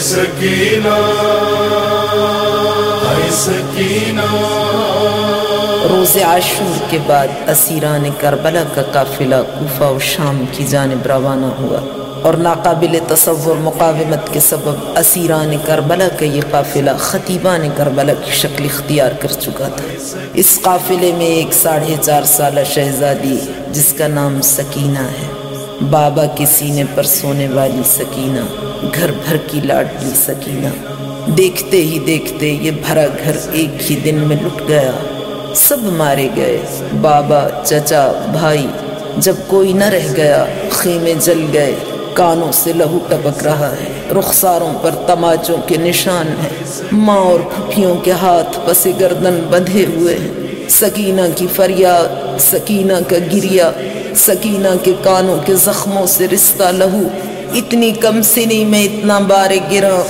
سکینہ سکینہ۔ روز عاشور کے بعد اسیران کربلا کا قافلہ کوفہ و شام کی جانب روانہ ہوا اور ناقابل تصور مقاومت کے سبب اسیران کربلا کا یہ قافلہ خطیبان کربلا کی شکل اختیار کر چکا تھا۔ اس قافلے میں ایک ساڑھے چار سالہ شہزادی، جس کا نام سکینہ ہے۔ بابا کے سینے پر سونے والی سکینہ۔ گھر بھر کی لاڈلی سکینہ۔ دیکھتے ہی دیکھتے یہ بھرا گھر ایک ہی دن میں لٹ گیا۔ سب مارے گئے، بابا، چچا، بھائی۔ جب کوئی نہ رہ گیا، خیمے جل گئے۔ کانوں سے لہو ٹپک رہا ہے۔ رخساروں پر تماچوں کے نشان ہیں۔ ماں اور پھپھیوں کے ہاتھ پس گردن بندھے ہوئے ہیں۔ سکینہ کی فریاد، سکینہ کا گریا سکینہ کے کانوں کے زخموں سے رشتہ لہو۔ اتنی کم سنی میں اتنا بارے گرا۔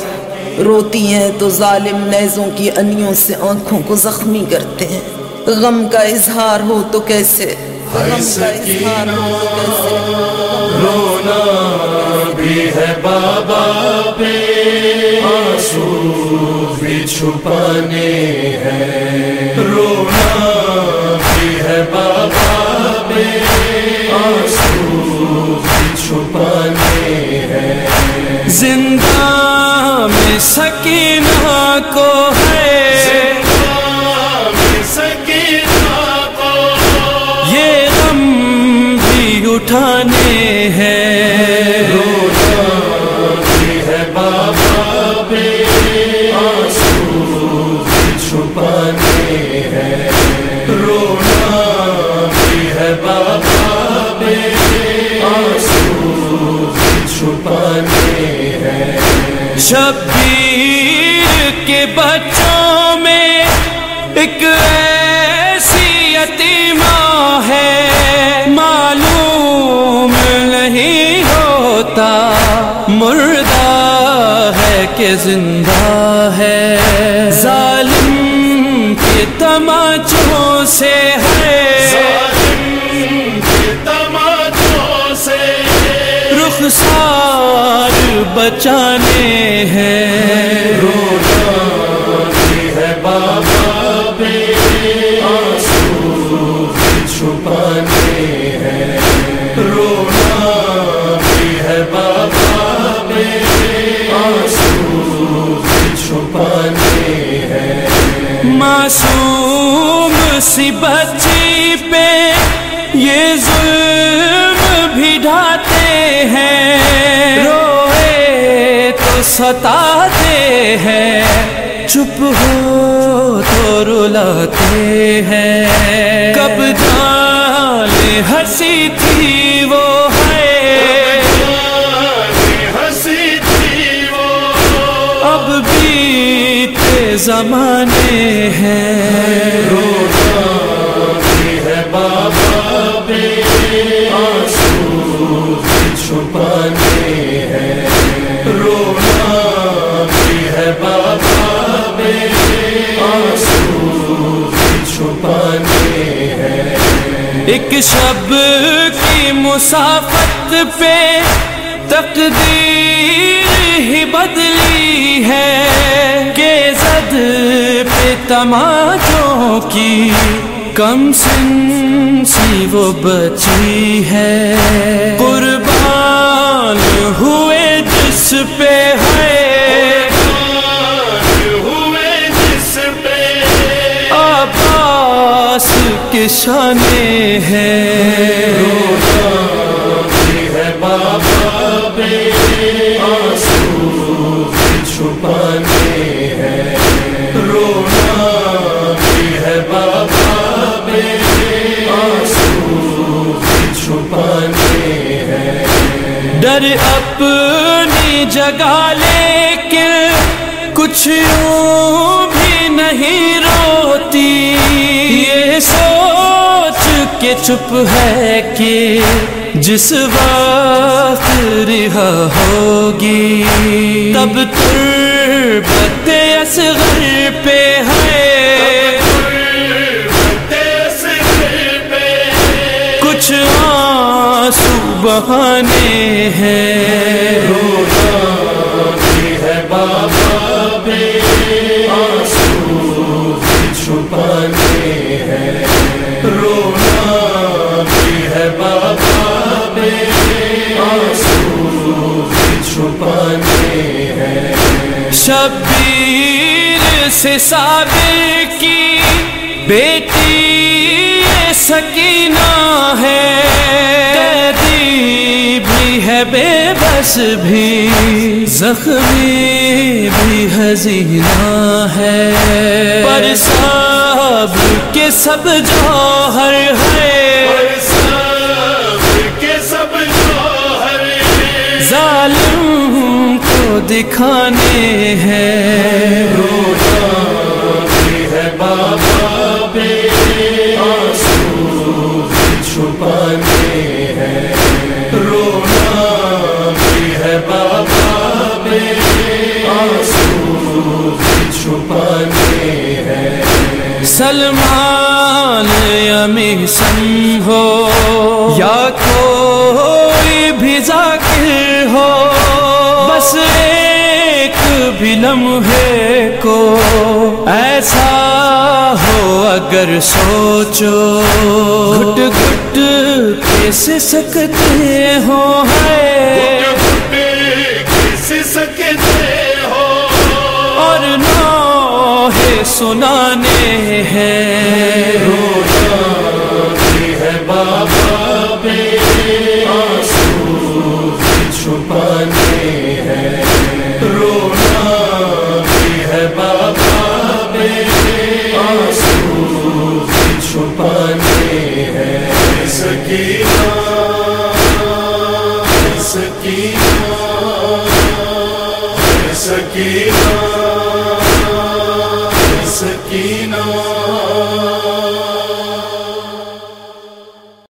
روتی ہیں تو ظالم نیزوں کی انیوں سے آنکھوں کو زخمی کرتے ہیں۔ غم کا اظہار ہو تو کیسے؟ رونا بھی ہے بابا پہ۔ آنسو بھی چھپانے ہیں۔ زندہ میں سکینہ کو ہے۔ اٹھانے ہیں۔ ہے بابا پہ آنسو چھپانے ہیں رونا شبیر کے بچوں میں ایک ایسی یتیمہ ہے، معلوم نہیں ہوتا مردہ ہے کہ زندہ ہے۔ ظالم کے تماچوں سے ہے۔ رخسار بچانے سی بچی پہ یہ ظلم بھی ڈھاتے ہیں۔ روئے تو ستاتے ہیں۔ چپ ہو تو رلاتے ہیں۔ کب جان ہنسی تھی زمانے ہیں۔ ہے بابا پہ آنسو چھپانے ہیں رونا بھی ہے بابا پہ آنسو چھپانے ہیں ایک شب کی مسافت پہ تقدیر ہی بدلی تماچوں کی کم سن سی وہ بچی ہے۔ قربان ہوئے جس پہ ہے۔ شانے ہیں۔ ہے بابا ڈر اپنی جگہ لیکن کچھ یوں بھی نہیں روتی۔ یہ سوچ کے چپ ہے کہ جس وقت رہا ہوگی، تب تربت اصغر پہ ہے۔ بہانے ہیں۔ ہے ہے شبیر سے صابر کی بیٹی سکینہ ہے۔ بس بھی زخمی بھی حزینہ ہے۔ پر سب کے سب جوہر ہے کے سب جوہر ظالم کو دکھانے ہیں۔ آنسو ہیں سلمان امی سن ہو، یا کوئی بھی ذاکر ہو، بس ایک بھی لمحے کو ایسا ہو اگر سوچو۔ گھٹ گھٹ کیس سکتے ہو ہے؟ سنانے ہیں۔ بھی ہے بابا بے آنسو چھپانے ہیں رونا بھی ہے بابا بے آنسو چھپانے ہیں سکینہ سکینہ سکینہ۔